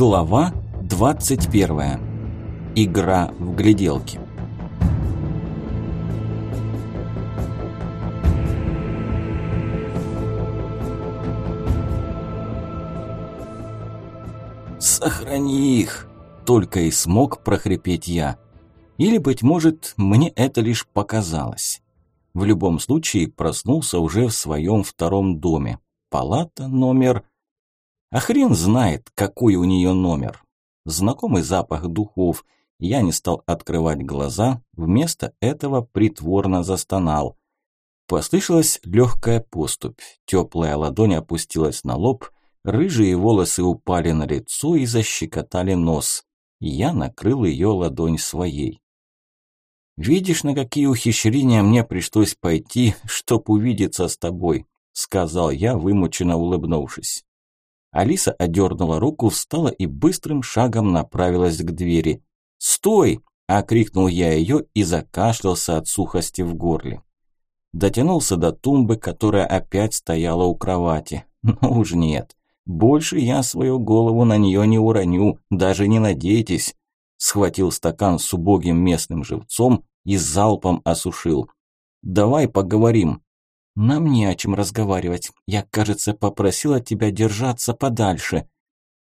Глава 21. Игра в гляделки. «Сохрани их!» – только и смог прохрипеть я. Или, быть может, мне это лишь показалось. В любом случае, проснулся уже в своем втором доме. Палата номер... А хрен знает, какой у нее номер. Знакомый запах духов. Я не стал открывать глаза, вместо этого притворно застонал. Послышалась легкая поступь. Теплая ладонь опустилась на лоб, рыжие волосы упали на лицо и защекотали нос. Я накрыл ее ладонь своей. «Видишь, на какие ухищрения мне пришлось пойти, чтоб увидеться с тобой», сказал я, вымученно улыбнувшись. Алиса одернула руку, встала и быстрым шагом направилась к двери. «Стой!» – окрикнул я ее и закашлялся от сухости в горле. Дотянулся до тумбы, которая опять стояла у кровати. Ну уж нет. Больше я свою голову на нее не уроню, даже не надейтесь. Схватил стакан с убогим местным живцом и залпом осушил. «Давай поговорим», нам не о чем разговаривать. Я, кажется, попросила тебя держаться подальше.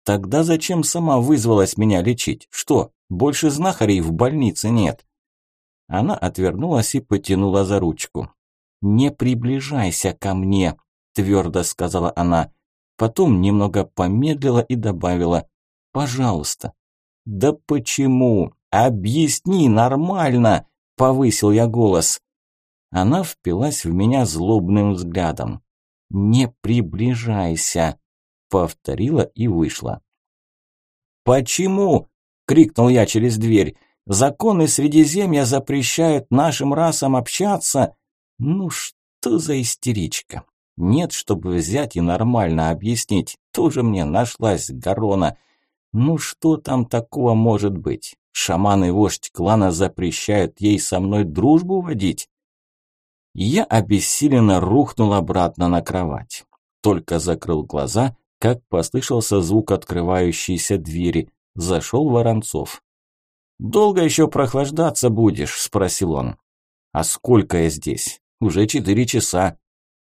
Тогда зачем сама вызвалась меня лечить? Что, больше знахарей в больнице нет? Она отвернулась и потянула за ручку. «Не приближайся ко мне», – твердо сказала она. Потом немного помедлила и добавила «Пожалуйста». «Да почему? Объясни нормально!» – повысил я голос. Она впилась в меня злобным взглядом. «Не приближайся!» – повторила и вышла. «Почему?» – крикнул я через дверь. «Законы Средиземья запрещают нашим расам общаться!» «Ну что за истеричка? Нет, чтобы взять и нормально объяснить. Тоже мне нашлась горона. Ну что там такого может быть? Шаман и вождь клана запрещают ей со мной дружбу водить?» Я обессиленно рухнул обратно на кровать. Только закрыл глаза, как послышался звук открывающейся двери. Зашел Воронцов. «Долго еще прохлаждаться будешь?» – спросил он. «А сколько я здесь? Уже четыре часа.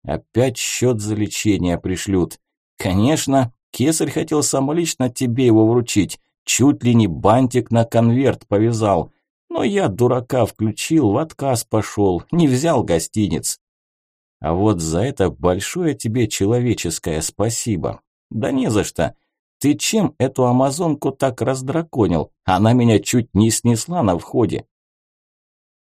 Опять счет за лечение пришлют. Конечно, кесарь хотел самолично тебе его вручить. Чуть ли не бантик на конверт повязал. Но я дурака включил, в отказ пошел, не взял гостиниц. А вот за это большое тебе человеческое спасибо. Да не за что. Ты чем эту амазонку так раздраконил? Она меня чуть не снесла на входе.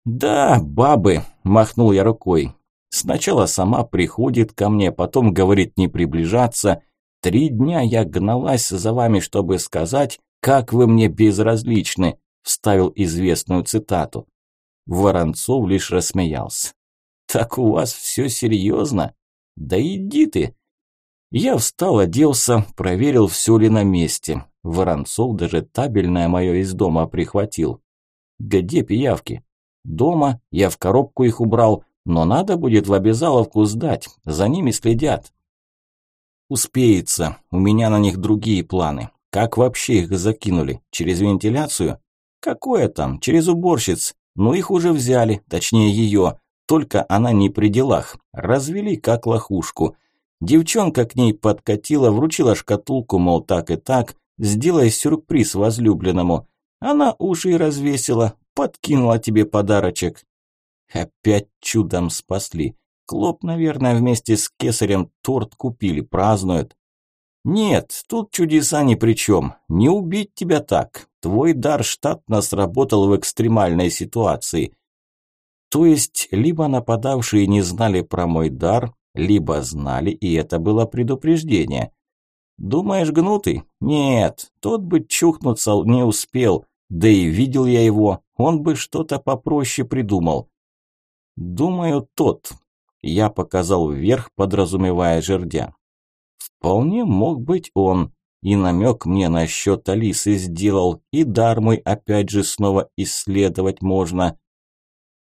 Да, бабы, махнул я рукой. Сначала сама приходит ко мне, потом говорит не приближаться. Три дня я гналась за вами, чтобы сказать, как вы мне безразличны вставил известную цитату. Воронцов лишь рассмеялся. «Так у вас все серьезно? Да иди ты!» Я встал, оделся, проверил, все ли на месте. Воронцов даже табельное мое из дома прихватил. «Где пиявки?» «Дома, я в коробку их убрал, но надо будет в обязаловку сдать, за ними следят». «Успеется, у меня на них другие планы. Как вообще их закинули? Через вентиляцию?» Какое там, через уборщиц. Ну их уже взяли, точнее ее. Только она не при делах. Развели как лохушку. Девчонка к ней подкатила, вручила шкатулку, мол, так и так. Сделай сюрприз возлюбленному. Она уши развесила, подкинула тебе подарочек. Опять чудом спасли. Клоп, наверное, вместе с кесарем торт купили, празднуют. Нет, тут чудеса ни при чем. Не убить тебя так. Твой дар штатно сработал в экстремальной ситуации. То есть, либо нападавшие не знали про мой дар, либо знали, и это было предупреждение. Думаешь, гнутый? Нет, тот бы чухнуться не успел. Да и видел я его, он бы что-то попроще придумал. Думаю, тот. Я показал вверх, подразумевая жердя. Вполне мог быть он. И намек мне насчет Алисы сделал, и дар мой опять же снова исследовать можно.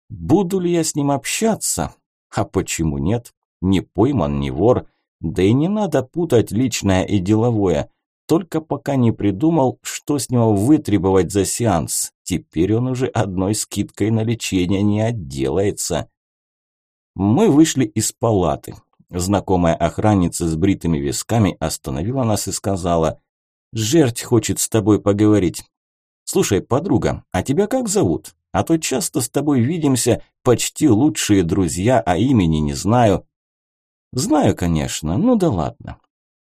Буду ли я с ним общаться? А почему нет? Не пойман, не вор. Да и не надо путать личное и деловое. Только пока не придумал, что с него вытребовать за сеанс. Теперь он уже одной скидкой на лечение не отделается. Мы вышли из палаты. Знакомая охранница с бритыми висками остановила нас и сказала, «Жерть хочет с тобой поговорить. Слушай, подруга, а тебя как зовут? А то часто с тобой видимся, почти лучшие друзья, а имени не знаю». «Знаю, конечно, ну да ладно.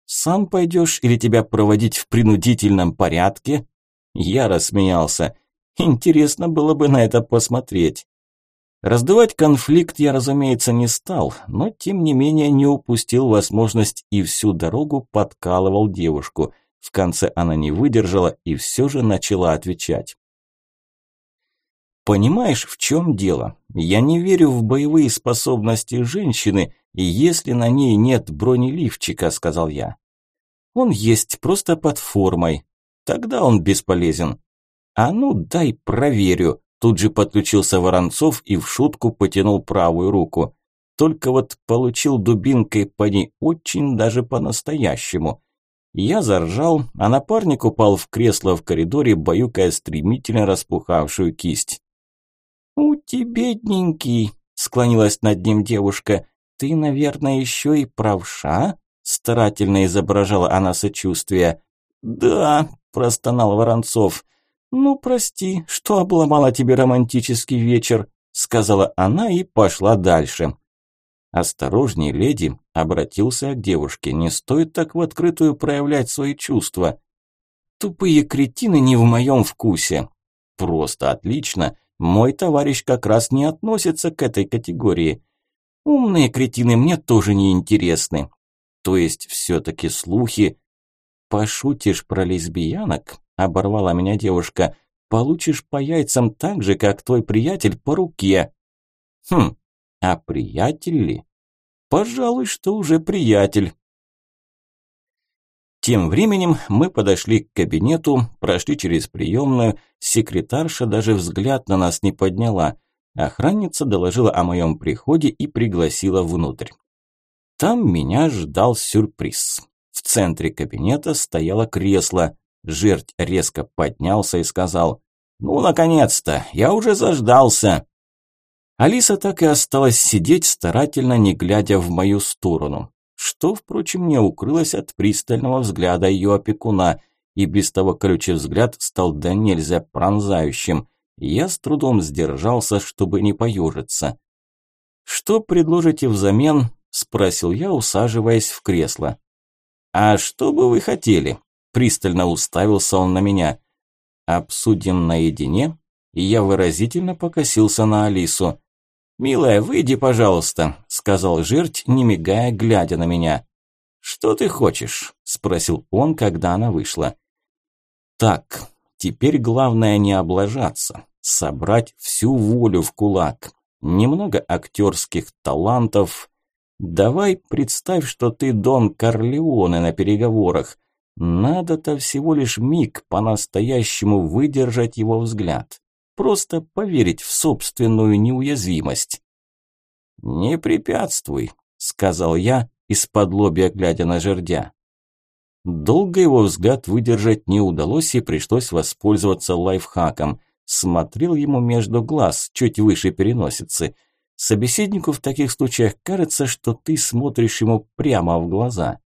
Сам пойдешь или тебя проводить в принудительном порядке?» Я рассмеялся. «Интересно было бы на это посмотреть». Раздувать конфликт я, разумеется, не стал, но тем не менее не упустил возможность и всю дорогу подкалывал девушку. В конце она не выдержала и все же начала отвечать. Понимаешь, в чем дело? Я не верю в боевые способности женщины, и если на ней нет бронеливчика, сказал я. Он есть просто под формой. Тогда он бесполезен. А ну дай проверю. Тут же подключился Воронцов и в шутку потянул правую руку. Только вот получил дубинкой по ней очень даже по-настоящему. Я заржал, а напарник упал в кресло в коридоре, баюкая стремительно распухавшую кисть. «У тебя, бедненький», – склонилась над ним девушка, – «ты, наверное, еще и правша?» – старательно изображала она сочувствие. «Да», – простонал Воронцов, – «Ну, прости, что обломала тебе романтический вечер», сказала она и пошла дальше. «Осторожней, леди», – обратился к девушке, – «не стоит так в открытую проявлять свои чувства». «Тупые кретины не в моем вкусе». «Просто отлично, мой товарищ как раз не относится к этой категории». «Умные кретины мне тоже не интересны». «То есть все-таки слухи...» «Пошутишь про лесбиянок?» Оборвала меня девушка. Получишь по яйцам так же, как твой приятель по руке. Хм, а приятель ли? Пожалуй, что уже приятель. Тем временем мы подошли к кабинету, прошли через приемную, секретарша даже взгляд на нас не подняла. Охранница доложила о моем приходе и пригласила внутрь. Там меня ждал сюрприз. В центре кабинета стояло кресло. Жерть резко поднялся и сказал «Ну, наконец-то! Я уже заждался!» Алиса так и осталась сидеть, старательно не глядя в мою сторону, что, впрочем, не укрылось от пристального взгляда ее опекуна, и без того колючий взгляд стал до нельзя пронзающим. Я с трудом сдержался, чтобы не поюжиться. «Что предложите взамен?» – спросил я, усаживаясь в кресло. «А что бы вы хотели?» Пристально уставился он на меня. «Обсудим наедине?» И я выразительно покосился на Алису. «Милая, выйди, пожалуйста», – сказал жерть, не мигая, глядя на меня. «Что ты хочешь?» – спросил он, когда она вышла. «Так, теперь главное не облажаться, собрать всю волю в кулак, немного актерских талантов. Давай представь, что ты Дон Корлеоне на переговорах, надо-то всего лишь миг по-настоящему выдержать его взгляд. Просто поверить в собственную неуязвимость. «Не препятствуй», – сказал я, из-под лобья глядя на жердя. Долго его взгляд выдержать не удалось и пришлось воспользоваться лайфхаком. Смотрел ему между глаз, чуть выше переносицы. Собеседнику в таких случаях кажется, что ты смотришь ему прямо в глаза.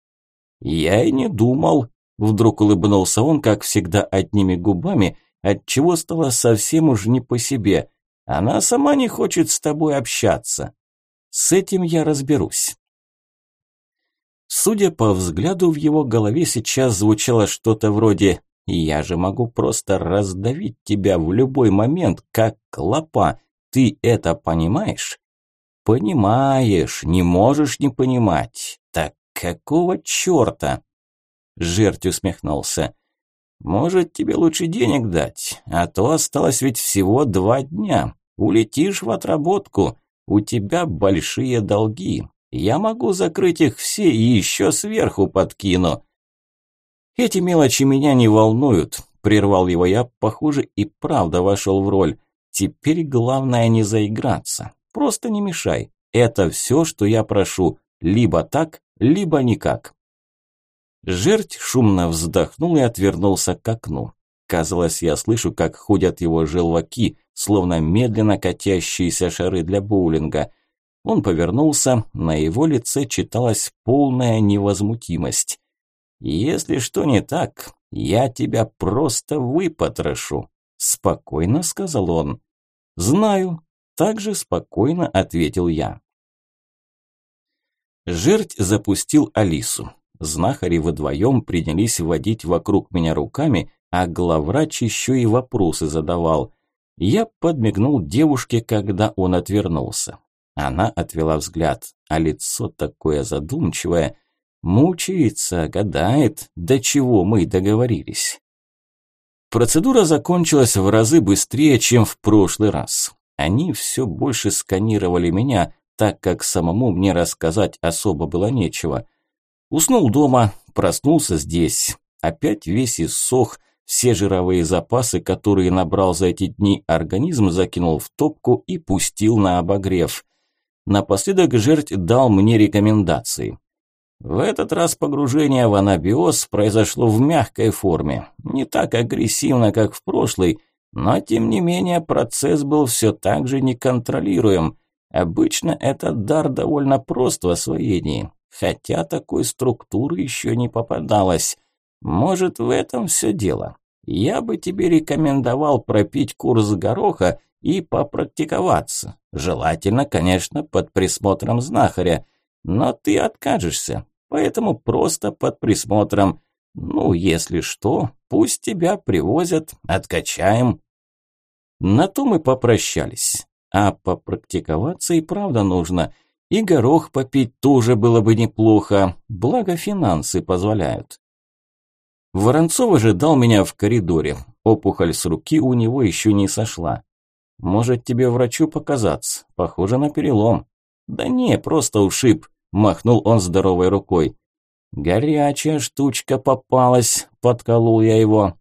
«Я и не думал», Вдруг улыбнулся он, как всегда, одними губами, отчего стало совсем уж не по себе. Она сама не хочет с тобой общаться. С этим я разберусь. Судя по взгляду, в его голове сейчас звучало что-то вроде «Я же могу просто раздавить тебя в любой момент, как клопа. Ты это понимаешь?» «Понимаешь, не можешь не понимать. Так какого черта?» Жерть усмехнулся. «Может, тебе лучше денег дать, а то осталось ведь всего два дня. Улетишь в отработку, у тебя большие долги. Я могу закрыть их все и еще сверху подкину». «Эти мелочи меня не волнуют», – прервал его я, похоже, и правда вошел в роль. «Теперь главное не заиграться. Просто не мешай. Это все, что я прошу. Либо так, либо никак». Жерть шумно вздохнул и отвернулся к окну. Казалось, я слышу, как ходят его желваки, словно медленно катящиеся шары для боулинга. Он повернулся, на его лице читалась полная невозмутимость. «Если что не так, я тебя просто выпотрошу», – спокойно сказал он. «Знаю», – также спокойно ответил я. Жерть запустил Алису. Знахари вдвоем принялись водить вокруг меня руками, а главврач еще и вопросы задавал. Я подмигнул девушке, когда он отвернулся. Она отвела взгляд, а лицо такое задумчивое. Мучается, гадает, до чего мы договорились. Процедура закончилась в разы быстрее, чем в прошлый раз. Они все больше сканировали меня, так как самому мне рассказать особо было нечего. Уснул дома, проснулся здесь. Опять весь иссох, все жировые запасы, которые набрал за эти дни, организм закинул в топку и пустил на обогрев. Напоследок жертв дал мне рекомендации. В этот раз погружение в анабиоз произошло в мягкой форме, не так агрессивно, как в прошлый, но тем не менее процесс был все так же неконтролируем. Обычно этот дар довольно прост в освоении, хотя такой структуры еще не попадалось. Может, в этом все дело. Я бы тебе рекомендовал пропить курс гороха и попрактиковаться. Желательно, конечно, под присмотром знахаря. Но ты откажешься, поэтому просто под присмотром. Ну, если что, пусть тебя привозят, откачаем. На то мы попрощались. А попрактиковаться и правда нужно. И горох попить тоже было бы неплохо, благо финансы позволяют. Воронцов ожидал меня в коридоре. Опухоль с руки у него еще не сошла. Может тебе врачу показаться? Похоже на перелом. Да не, просто ушиб, махнул он здоровой рукой. Горячая штучка попалась, подколол я его.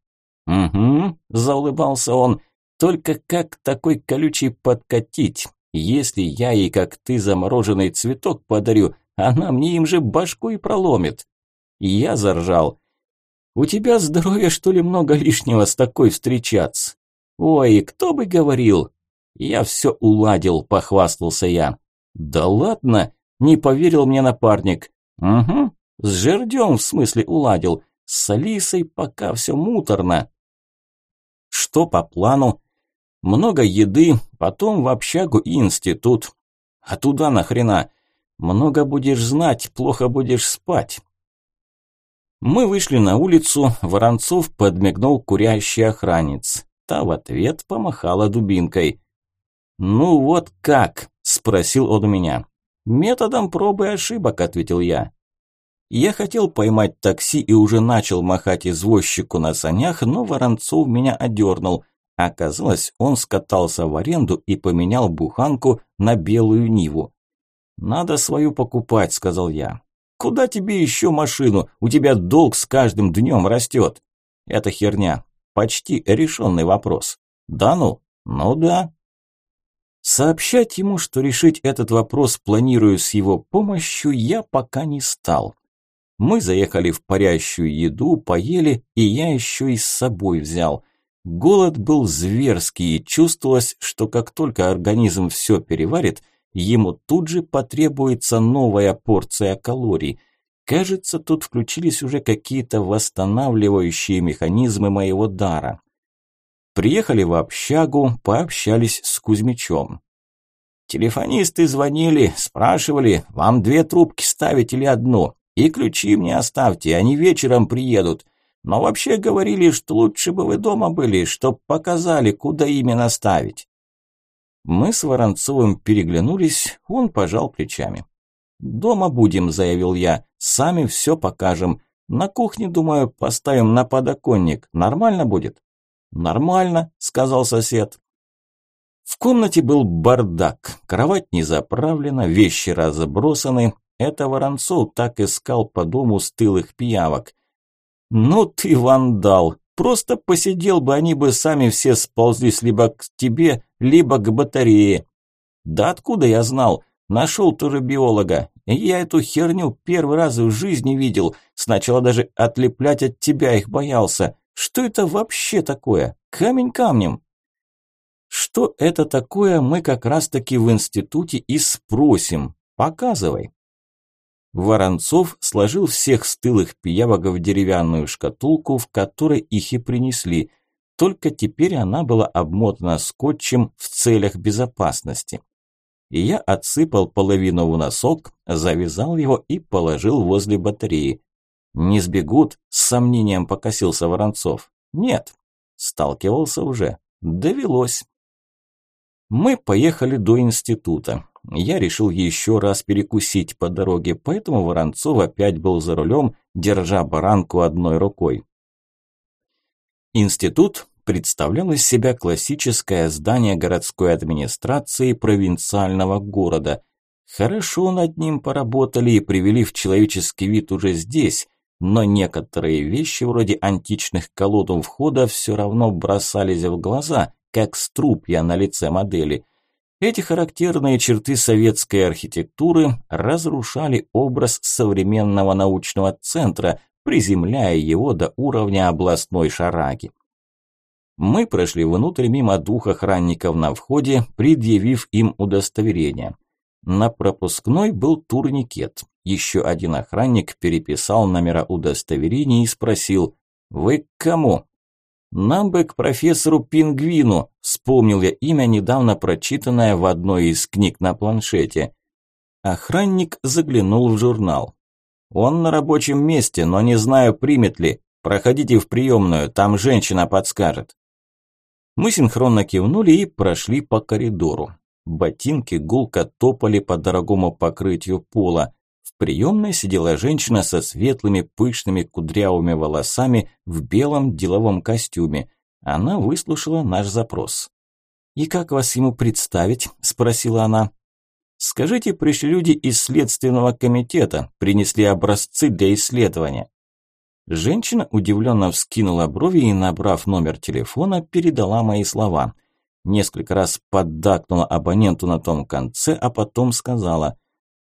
Угу, заулыбался он. Только как такой колючий подкатить? Если я ей, как ты, замороженный цветок подарю, она мне им же башку и проломит. Я заржал. У тебя здоровья, что ли, много лишнего с такой встречаться? Ой, кто бы говорил? Я все уладил, похвастался я. Да ладно, не поверил мне напарник. Угу, с жердем в смысле уладил. С Алисой пока все муторно. Что по плану? Много еды, потом в общагу и институт. А туда нахрена? Много будешь знать, плохо будешь спать. Мы вышли на улицу, Воронцов подмигнул курящий охранец. Та в ответ помахала дубинкой. «Ну вот как?» – спросил он у меня. «Методом пробы и ошибок», – ответил я. Я хотел поймать такси и уже начал махать извозчику на санях, но Воронцов меня одернул. Оказалось, он скатался в аренду и поменял буханку на белую Ниву. «Надо свою покупать», – сказал я. «Куда тебе еще машину? У тебя долг с каждым днем растет». «Это херня. Почти решенный вопрос. Да ну? Ну да. Сообщать ему, что решить этот вопрос планирую с его помощью, я пока не стал. Мы заехали в парящую еду, поели, и я еще и с собой взял. Голод был зверский, и чувствовалось, что как только организм все переварит, ему тут же потребуется новая порция калорий. Кажется, тут включились уже какие-то восстанавливающие механизмы моего дара. Приехали в общагу, пообщались с Кузьмичом. Телефонисты звонили, спрашивали, вам две трубки ставить или одну, и ключи мне оставьте, они вечером приедут. Но вообще говорили, что лучше бы вы дома были, чтоб показали, куда именно ставить. Мы с Воронцовым переглянулись, он пожал плечами. «Дома будем», – заявил я. «Сами все покажем. На кухне, думаю, поставим на подоконник. Нормально будет?» «Нормально», – сказал сосед. В комнате был бардак. Кровать не заправлена, вещи разбросаны. Это Воронцов так искал по дому стылых пиявок. «Ну ты вандал! Просто посидел бы, они бы сами все сползлись либо к тебе, либо к батарее». «Да откуда я знал? Нашел тоже биолога. Я эту херню первый раз в жизни видел. Сначала даже отлеплять от тебя их боялся. Что это вообще такое? Камень камнем. Что это такое, мы как раз-таки в институте и спросим. Показывай. Воронцов сложил всех стылых пиявок в деревянную шкатулку, в которой их и принесли. Только теперь она была обмотана скотчем в целях безопасности. И я отсыпал половину в носок, завязал его и положил возле батареи. Не сбегут? С сомнением покосился Воронцов. Нет. Сталкивался уже. Довелось. Мы поехали до института. Я решил еще раз перекусить по дороге, поэтому Воронцов опять был за рулем, держа баранку одной рукой. Институт представлял из себя классическое здание городской администрации провинциального города. Хорошо над ним поработали и привели в человеческий вид уже здесь, но некоторые вещи вроде античных колод у входа все равно бросались в глаза, как струпья на лице модели. Эти характерные черты советской архитектуры разрушали образ современного научного центра, приземляя его до уровня областной шараги. Мы прошли внутрь мимо двух охранников на входе, предъявив им удостоверение. На пропускной был турникет. Еще один охранник переписал номера удостоверений и спросил «Вы к кому?» «Нам бы к профессору Пингвину», вспомнил я имя, недавно прочитанное в одной из книг на планшете. Охранник заглянул в журнал. «Он на рабочем месте, но не знаю, примет ли. Проходите в приемную, там женщина подскажет». Мы синхронно кивнули и прошли по коридору. Ботинки гулко топали по дорогому покрытию пола. Приемной сидела женщина со светлыми пышными кудрявыми волосами в белом деловом костюме. Она выслушала наш запрос. «И как вас ему представить?» – спросила она. «Скажите, пришли люди из следственного комитета, принесли образцы для исследования». Женщина удивленно вскинула брови и, набрав номер телефона, передала мои слова. Несколько раз поддакнула абоненту на том конце, а потом сказала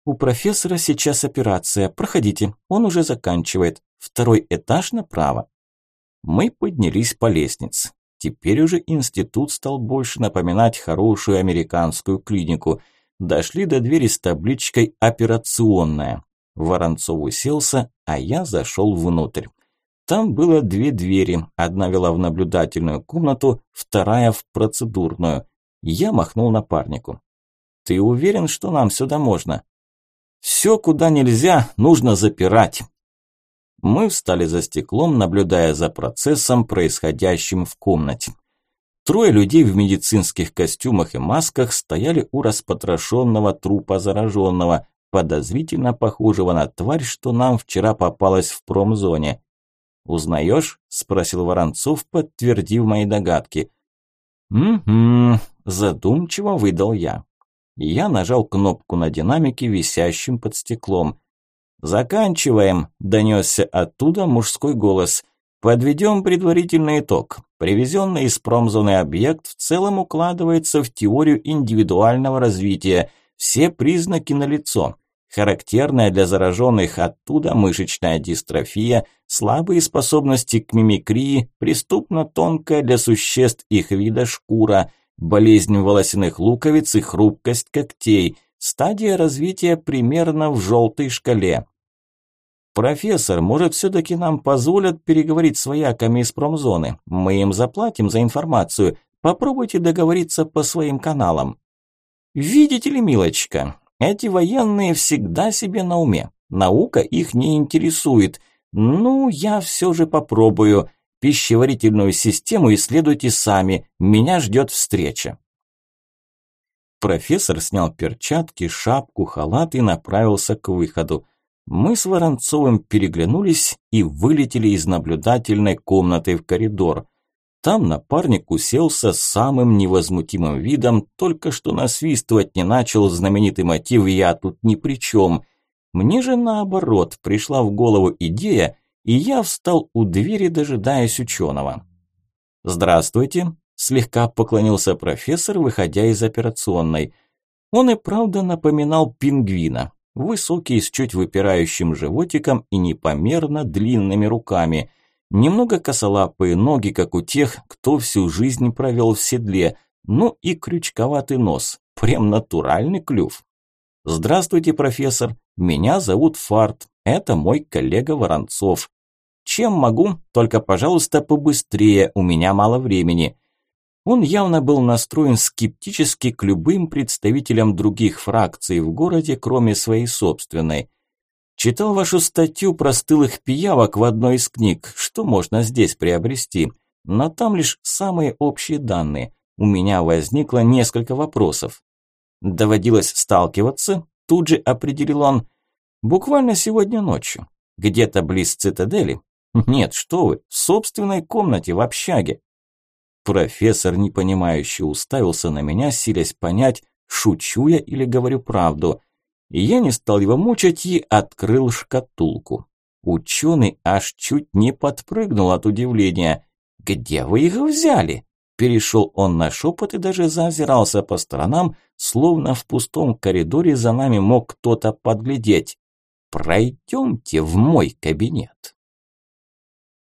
«У профессора сейчас операция, проходите, он уже заканчивает. Второй этаж направо». Мы поднялись по лестнице. Теперь уже институт стал больше напоминать хорошую американскую клинику. Дошли до двери с табличкой «Операционная». Воронцов уселся, а я зашел внутрь. Там было две двери, одна вела в наблюдательную комнату, вторая в процедурную. Я махнул напарнику. «Ты уверен, что нам сюда можно?» «Все, куда нельзя, нужно запирать». Мы встали за стеклом, наблюдая за процессом, происходящим в комнате. Трое людей в медицинских костюмах и масках стояли у распотрошенного трупа зараженного, подозрительно похожего на тварь, что нам вчера попалась в промзоне. «Узнаешь?» – спросил Воронцов, подтвердив мои догадки. «Угу», – задумчиво выдал я. Я нажал кнопку на динамике, висящем под стеклом. «Заканчиваем», – донесся оттуда мужской голос. «Подведем предварительный итог. Привезенный из промзоны объект в целом укладывается в теорию индивидуального развития. Все признаки налицо. Характерная для зараженных оттуда мышечная дистрофия, слабые способности к мимикрии, преступно тонкая для существ их вида шкура, болезнь волосяных луковиц и хрупкость когтей, стадия развития примерно в желтой шкале. «Профессор, может, все-таки нам позволят переговорить с вояками из промзоны? Мы им заплатим за информацию. Попробуйте договориться по своим каналам». «Видите ли, милочка, эти военные всегда себе на уме. Наука их не интересует. Ну, я все же попробую. Пищеварительную систему исследуйте сами. Меня ждет встреча. Профессор снял перчатки, шапку, халат и направился к выходу. Мы с Воронцовым переглянулись и вылетели из наблюдательной комнаты в коридор. Там напарник уселся с самым невозмутимым видом, только что насвистывать не начал знаменитый мотив «Я тут ни при чем». Мне же наоборот пришла в голову идея, и я встал у двери, дожидаясь ученого. «Здравствуйте», – слегка поклонился профессор, выходя из операционной. Он и правда напоминал пингвина. Высокий, с чуть выпирающим животиком и непомерно длинными руками. Немного косолапые ноги, как у тех, кто всю жизнь провел в седле. Ну и крючковатый нос. Прям натуральный клюв. «Здравствуйте, профессор. Меня зовут Фарт. Это мой коллега Воронцов. Чем могу? Только, пожалуйста, побыстрее, у меня мало времени». Он явно был настроен скептически к любым представителям других фракций в городе, кроме своей собственной. Читал вашу статью про стылых пиявок в одной из книг, что можно здесь приобрести, но там лишь самые общие данные. У меня возникло несколько вопросов. Доводилось сталкиваться, тут же определил он, буквально сегодня ночью, где-то близ цитадели. Нет, что вы, в собственной комнате в общаге. Профессор непонимающе уставился на меня, силясь понять, шучу я или говорю правду. Я не стал его мучать и открыл шкатулку. Ученый аж чуть не подпрыгнул от удивления. «Где вы их взяли?» Перешел он на шепот и даже заозирался по сторонам, словно в пустом коридоре за нами мог кто-то подглядеть. «Пройдемте в мой кабинет».